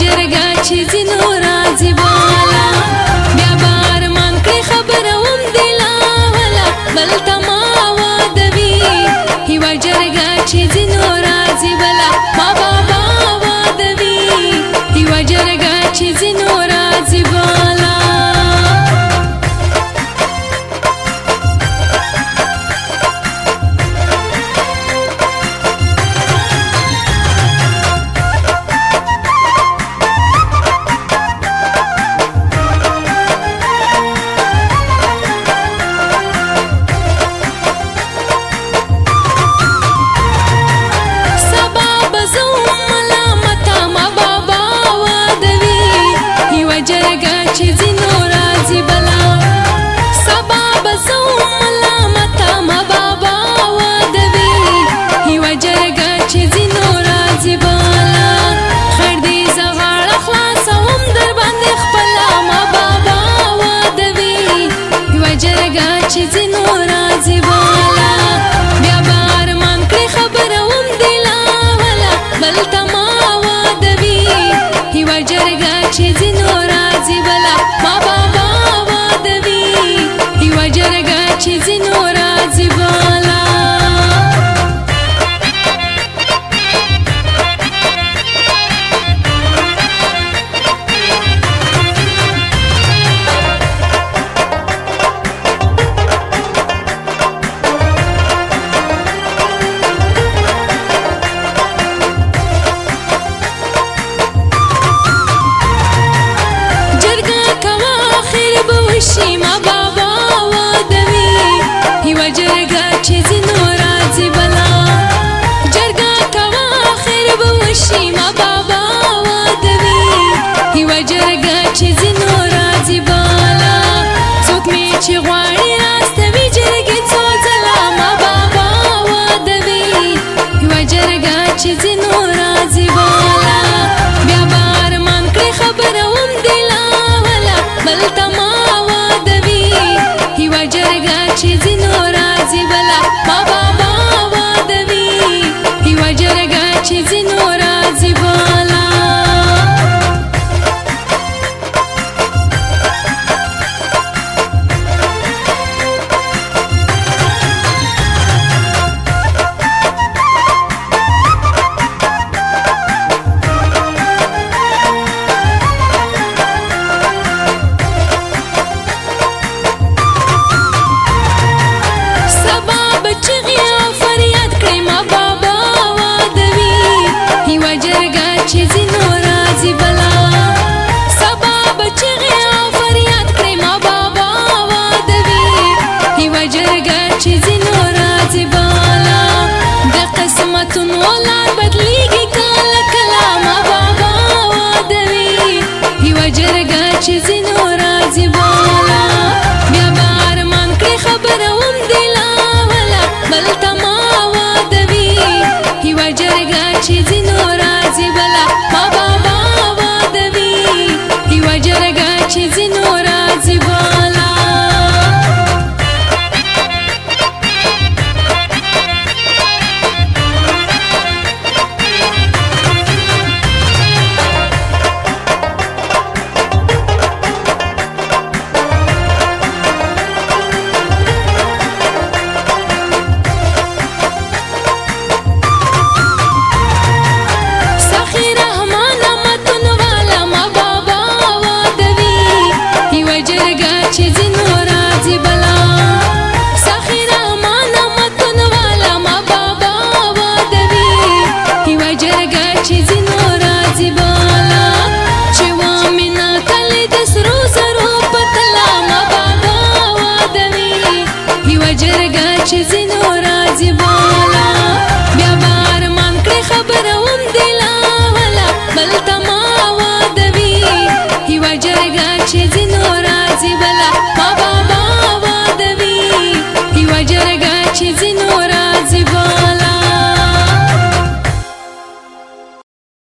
جرګه چې زینو جرګه چې زینو راځي بالا څوک می چې غواړي راستوي جرګې څو ځله ما بابا وادوي یوه جرګه چې زینو راځي بالا بیا به ارمان کړې خبره هم دې لا وله بل ته ما وادوي یوه جرګه چې she's in